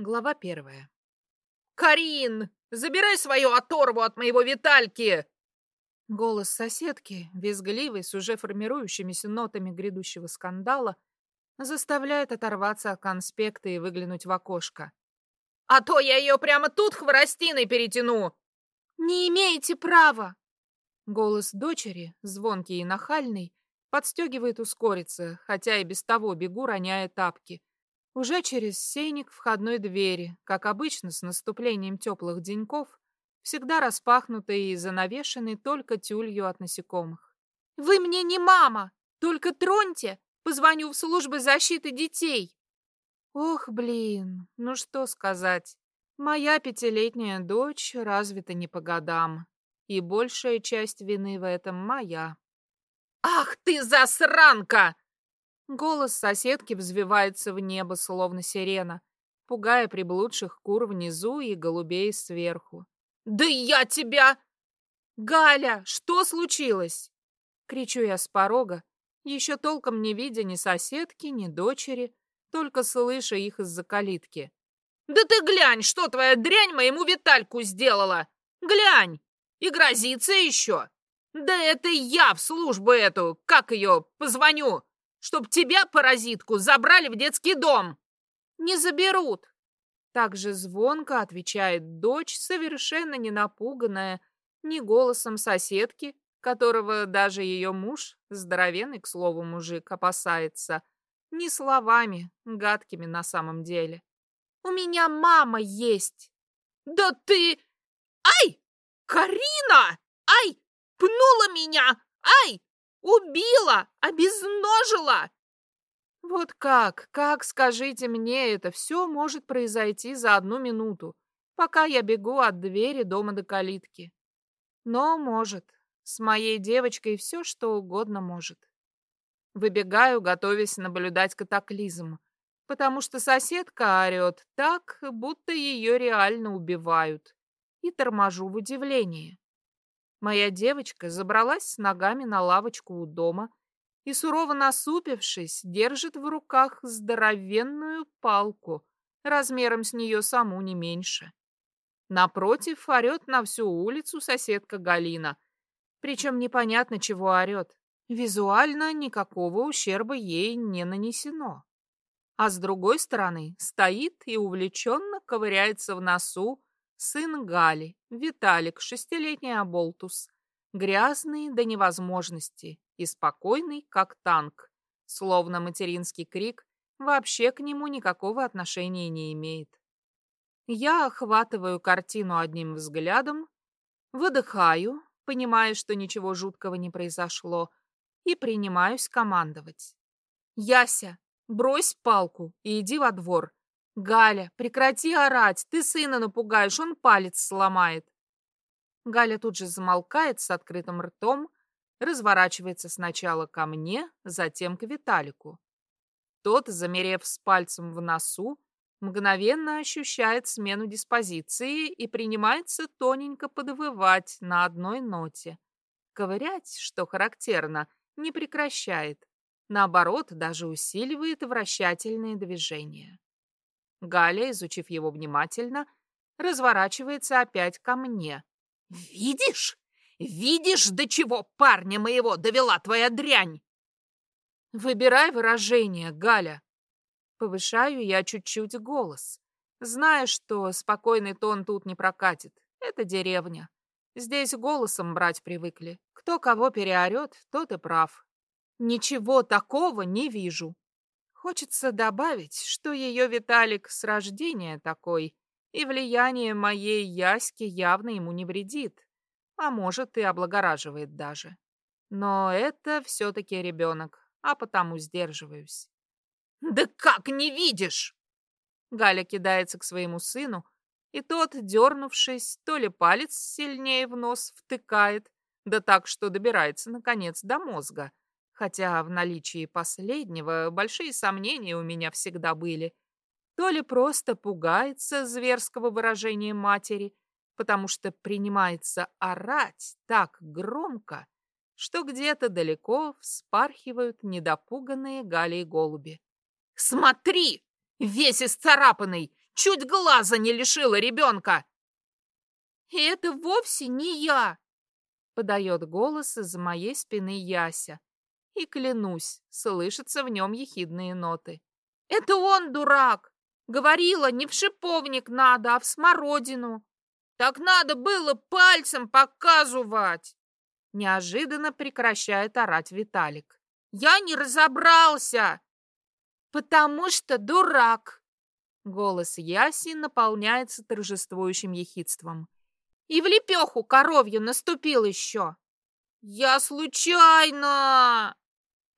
Глава первая. «Карин, забирай свою оторву от моего Витальки!» Голос соседки, визгливый, с уже формирующимися нотами грядущего скандала, заставляет оторваться от конспекта и выглянуть в окошко. «А то я ее прямо тут хворостиной перетяну!» «Не имеете права!» Голос дочери, звонкий и нахальный, подстегивает ускориться, хотя и без того бегу, роняя тапки. Уже через сейник входной двери, как обычно с наступлением теплых деньков, всегда распахнутые и занавешенные только тюлью от насекомых. «Вы мне не мама! Только троньте! Позвоню в службы защиты детей!» Ох, блин, ну что сказать. Моя пятилетняя дочь развита не по годам, и большая часть вины в этом моя. «Ах ты засранка!» Голос соседки взвивается в небо, словно сирена, пугая приблудших кур внизу и голубей сверху. «Да я тебя!» «Галя, что случилось?» Кричу я с порога, еще толком не видя ни соседки, ни дочери, только слыша их из-за калитки. «Да ты глянь, что твоя дрянь моему Витальку сделала! Глянь! И грозится еще! Да это я в службу эту, как ее, позвоню! Чтоб тебя, паразитку, забрали в детский дом!» «Не заберут!» Так же звонко отвечает дочь, совершенно не напуганная ни голосом соседки, которого даже ее муж, здоровенный, к слову, мужик, опасается, ни словами, гадкими на самом деле. «У меня мама есть!» «Да ты... Ай! Карина! Ай! Пнула меня! Ай! Убила! Обезножила!» Вот как, как, скажите мне, это все может произойти за одну минуту, пока я бегу от двери дома до калитки. Но может. С моей девочкой все, что угодно может. Выбегаю, готовясь наблюдать катаклизм, потому что соседка орет так, будто ее реально убивают, и торможу в удивлении. Моя девочка забралась с ногами на лавочку у дома и, сурово насупившись, держит в руках здоровенную палку, размером с нее саму не меньше. Напротив орет на всю улицу соседка Галина. Причем непонятно, чего орет. Визуально никакого ущерба ей не нанесено. А с другой стороны стоит и увлеченно ковыряется в носу сын Гали, Виталик, шестилетний оболтус, грязный до невозможности и спокойный, как танк, словно материнский крик вообще к нему никакого отношения не имеет. Я охватываю картину одним взглядом, выдыхаю, понимая, что ничего жуткого не произошло, и принимаюсь командовать. «Яся, брось палку и иди во двор. «Галя, прекрати орать! Ты сына напугаешь, он палец сломает!» Галя тут же замолкает с открытым ртом, разворачивается сначала ко мне, затем к Виталику. Тот, замерев с пальцем в носу, мгновенно ощущает смену диспозиции и принимается тоненько подвывать на одной ноте. Ковырять, что характерно, не прекращает. Наоборот, даже усиливает вращательные движения. Галя, изучив его внимательно, разворачивается опять ко мне. «Видишь? Видишь, до чего парня моего довела твоя дрянь?» «Выбирай выражение, Галя». Повышаю я чуть-чуть голос, зная, что спокойный тон тут не прокатит. Это деревня. Здесь голосом брать привыкли. Кто кого переорет, тот и прав. Ничего такого не вижу. Хочется добавить, что ее Виталик с рождения такой, и влияние моей Яськи явно ему не вредит, а может и облагораживает даже. Но это все-таки ребенок, а потому сдерживаюсь. «Да как не видишь?» Галя кидается к своему сыну, и тот, дернувшись, то ли палец сильнее в нос втыкает, да так, что добирается, наконец, до мозга, хотя в наличии последнего большие сомнения у меня всегда были. То ли просто пугается зверского выражения матери, потому что принимается орать так громко, что где-то далеко вспархивают недопуганные Галей голуби. «Смотри! Весь исцарапанный! Чуть глаза не лишила ребенка!» «И это вовсе не я!» — подает голос из-за моей спины Яся. И, клянусь, слышатся в нем ехидные ноты. «Это он дурак! Говорила, не в шиповник надо, а в смородину!» «Так надо было пальцем показывать!» Неожиданно прекращает орать Виталик. «Я не разобрался!» «Потому что дурак!» Голос Яси наполняется торжествующим ехидством. «И в лепеху коровью наступил еще!» «Я случайно!»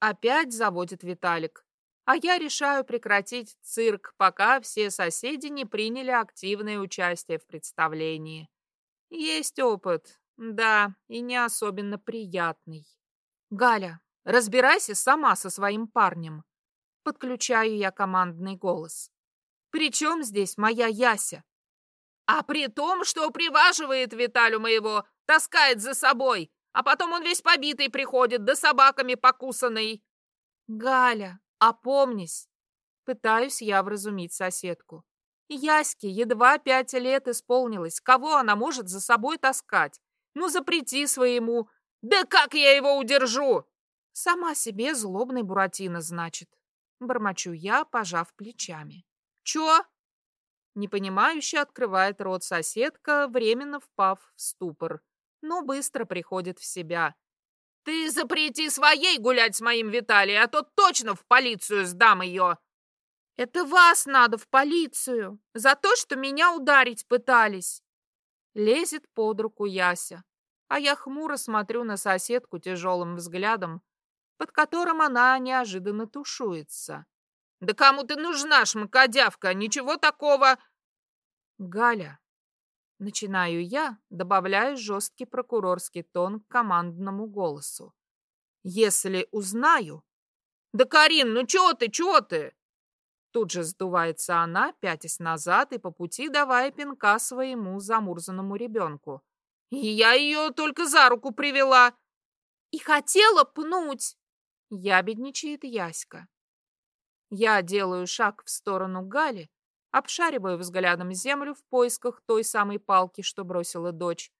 Опять заводит Виталик. А я решаю прекратить цирк, пока все соседи не приняли активное участие в представлении. Есть опыт, да, и не особенно приятный. Галя, разбирайся сама со своим парнем. Подключаю я командный голос. Причем здесь моя Яся? А при том, что приваживает Виталю моего, таскает за собой, а потом он весь побитый приходит, да собаками покусанный. Галя, опомнись. Пытаюсь я вразумить соседку. Яське едва пять лет исполнилось. Кого она может за собой таскать? Ну, запрети своему. Да как я его удержу? Сама себе злобный Буратино, значит. Бормочу я, пожав плечами. Чё? Непонимающе открывает рот соседка, временно впав в ступор, но быстро приходит в себя. Ты запрети своей гулять с моим Виталием, а то точно в полицию сдам ее. Это вас надо в полицию за то, что меня ударить пытались. Лезет под руку Яся, а я хмуро смотрю на соседку тяжелым взглядом, под которым она неожиданно тушуется. «Да кому ты нужна, шмакодявка? Ничего такого!» «Галя!» Начинаю я, добавляю жесткий прокурорский тон к командному голосу. «Если узнаю...» «Да, Карин, ну чего ты, чего ты?» Тут же сдувается она, пятясь назад и по пути давая пинка своему замурзанному ребенку. Я ее только за руку привела. И хотела пнуть. Ябедничает Яська. Я делаю шаг в сторону Гали, обшариваю взглядом землю в поисках той самой палки, что бросила дочь.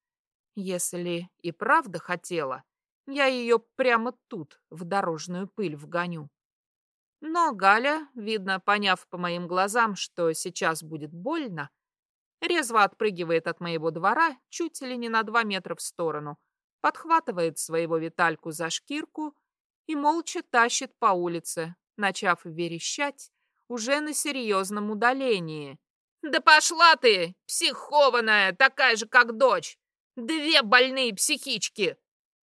Если и правда хотела, я ее прямо тут, в дорожную пыль, вгоню. Но Галя, видно, поняв по моим глазам, что сейчас будет больно, резво отпрыгивает от моего двора чуть ли не на два метра в сторону, подхватывает своего Витальку за шкирку и молча тащит по улице, начав верещать уже на серьезном удалении. «Да пошла ты, психованная, такая же, как дочь! Две больные психички!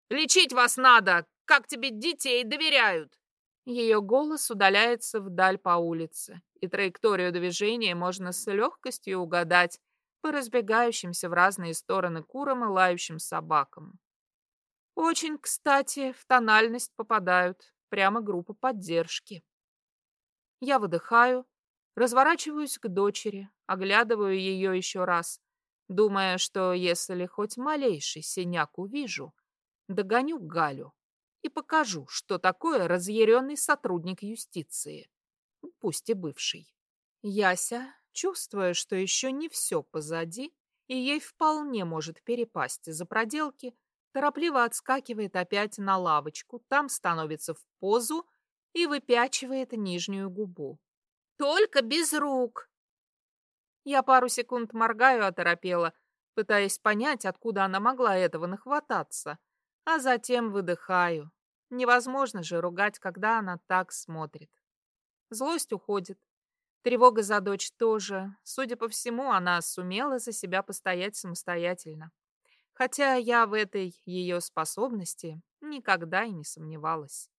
Лечить вас надо, как тебе детей доверяют!» Ее голос удаляется вдаль по улице, и траекторию движения можно с легкостью угадать по разбегающимся в разные стороны курам и лающим собакам. Очень, кстати, в тональность попадают прямо группа поддержки. Я выдыхаю, разворачиваюсь к дочери, оглядываю ее еще раз, думая, что если хоть малейший синяк увижу, догоню Галю и покажу, что такое разъяренный сотрудник юстиции, пусть и бывший. Яся, чувствуя, что еще не все позади, и ей вполне может перепасть за проделки, торопливо отскакивает опять на лавочку, там становится в позу и выпячивает нижнюю губу. «Только без рук!» Я пару секунд моргаю оторопела, пытаясь понять, откуда она могла этого нахвататься а затем выдыхаю. Невозможно же ругать, когда она так смотрит. Злость уходит. Тревога за дочь тоже. Судя по всему, она сумела за себя постоять самостоятельно. Хотя я в этой ее способности никогда и не сомневалась.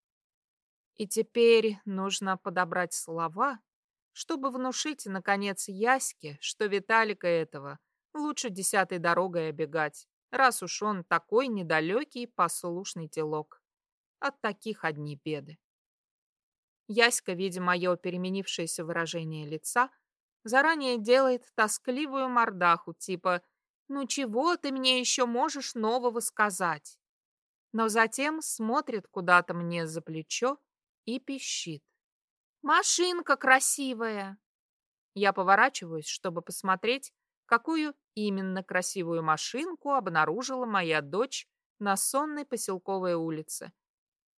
И теперь нужно подобрать слова, чтобы внушить, наконец, Яське, что Виталика этого лучше десятой дорогой обегать раз уж он такой недалекий послушный телок. От таких одни беды. Яська, видя мое переменившееся выражение лица, заранее делает тоскливую мордаху, типа «Ну чего ты мне еще можешь нового сказать?» Но затем смотрит куда-то мне за плечо и пищит. «Машинка красивая!» Я поворачиваюсь, чтобы посмотреть, какую именно красивую машинку обнаружила моя дочь на сонной поселковой улице.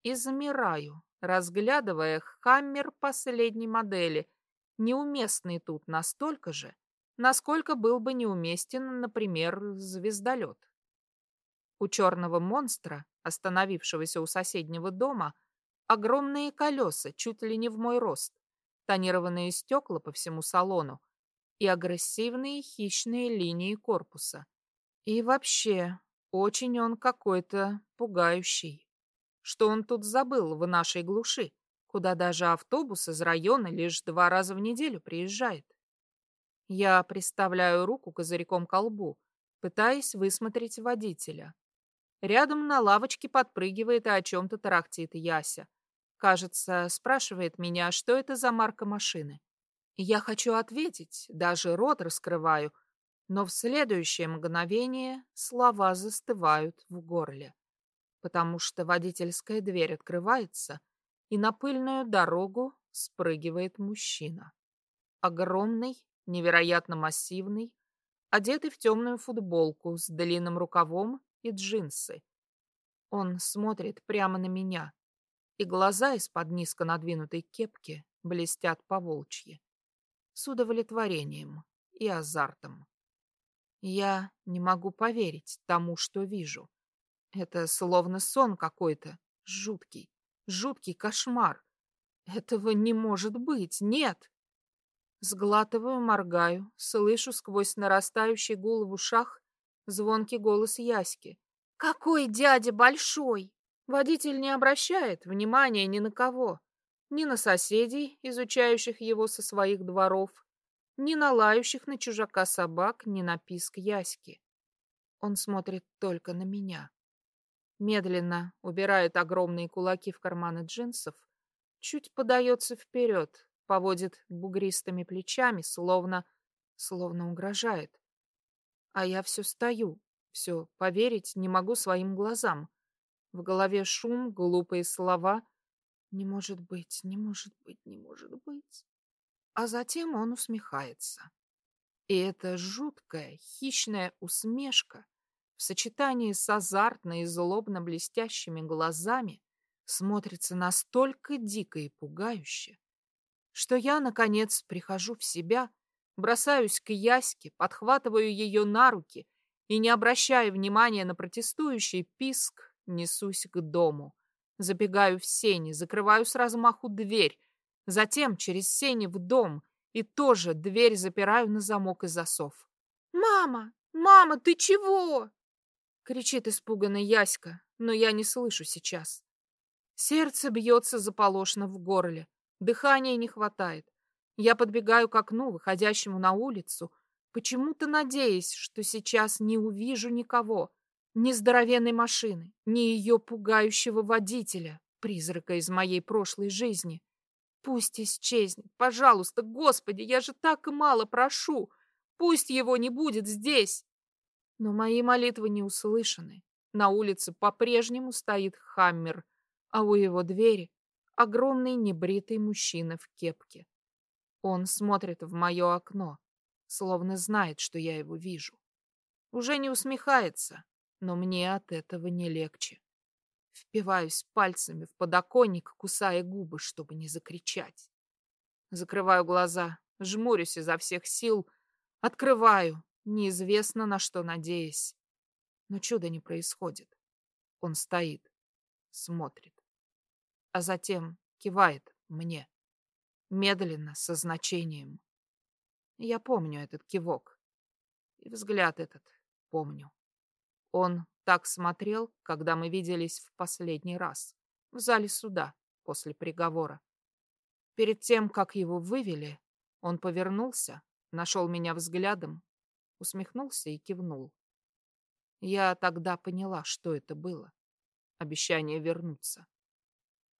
И замираю, разглядывая хаммер последней модели, неуместный тут настолько же, насколько был бы неуместен, например, звездолет. У черного монстра, остановившегося у соседнего дома, огромные колеса, чуть ли не в мой рост, тонированные стекла по всему салону и агрессивные хищные линии корпуса. И вообще, очень он какой-то пугающий. Что он тут забыл в нашей глуши, куда даже автобус из района лишь два раза в неделю приезжает? Я приставляю руку козырьком к колбу, пытаясь высмотреть водителя. Рядом на лавочке подпрыгивает и о чем-то тарахтит Яся. Кажется, спрашивает меня, что это за марка машины. Я хочу ответить, даже рот раскрываю, но в следующее мгновение слова застывают в горле, потому что водительская дверь открывается, и на пыльную дорогу спрыгивает мужчина. Огромный, невероятно массивный, одетый в темную футболку с длинным рукавом и джинсы. Он смотрит прямо на меня, и глаза из-под низко надвинутой кепки блестят по-волчьи, с удовлетворением и азартом. Я не могу поверить тому, что вижу. Это словно сон какой-то, жуткий, жуткий кошмар. Этого не может быть, нет. Сглатываю, моргаю, слышу сквозь нарастающий гул в ушах звонкий голос Яськи. «Какой дядя большой!» Водитель не обращает внимания ни на кого. Ни на соседей, изучающих его со своих дворов, ни на лающих на чужака собак, ни на писк Яськи. Он смотрит только на меня. Медленно убирает огромные кулаки в карманы джинсов, чуть подается вперед, поводит бугристыми плечами, словно, словно угрожает. А я все стою, все поверить не могу своим глазам. В голове шум, глупые слова. Не может быть, не может быть, не может быть. А затем он усмехается. И эта жуткая, хищная усмешка в сочетании с азартно и злобно блестящими глазами смотрится настолько дико и пугающе, что я, наконец, прихожу в себя, бросаюсь к Яське, подхватываю ее на руки и, не обращая внимания на протестующий писк, несусь к дому. Забегаю в сени, закрываю с размаху дверь, затем через сени в дом и тоже дверь запираю на замок и засов. «Мама! Мама, ты чего?» кричит испуганная Яська, но я не слышу сейчас. Сердце бьется заполошно в горле. Дыхания не хватает. Я подбегаю к окну, выходящему на улицу, почему-то надеясь, что сейчас не увижу никого. Ни здоровенной машины, ни ее пугающего водителя, призрака из моей прошлой жизни. Пусть исчезнет, пожалуйста, Господи, я же так и мало прошу. Пусть его не будет здесь. Но мои молитвы не услышаны. На улице по-прежнему стоит Хаммер, а у его двери огромный небритый мужчина в кепке. Он смотрит в мое окно, словно знает, что я его вижу. Уже не усмехается, но мне от этого не легче. Впиваюсь пальцами в подоконник, кусая губы, чтобы не закричать. Закрываю глаза, жмурюсь изо всех сил, открываю, неизвестно на что надеясь. Но чуда не происходит. Он стоит, смотрит а затем кивает мне. Медленно, со значением. Я помню этот кивок. И взгляд этот помню. Он так смотрел, когда мы виделись в последний раз, в зале суда, после приговора. Перед тем, как его вывели, он повернулся, нашел меня взглядом, усмехнулся и кивнул. Я тогда поняла, что это было. Обещание вернуться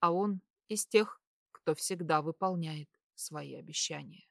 а он из тех, кто всегда выполняет свои обещания.